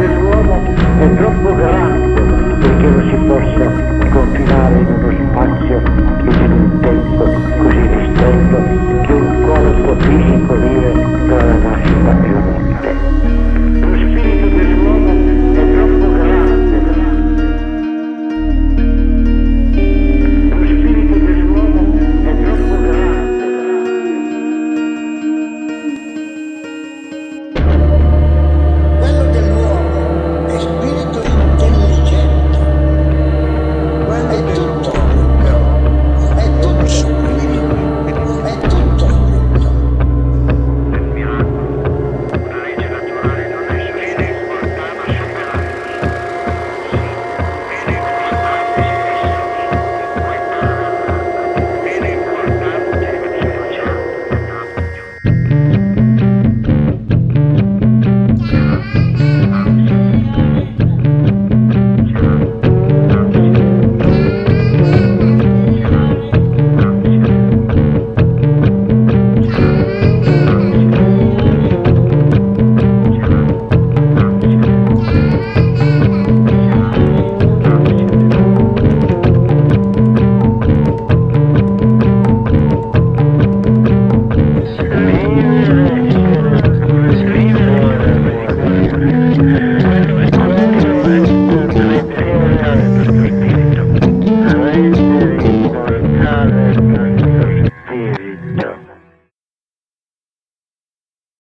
dell'uomo è troppo grande perché non si possa confinare in uno spazio e in un tempo così ristretto che un corpo fisico vive dalla nascita più lunga.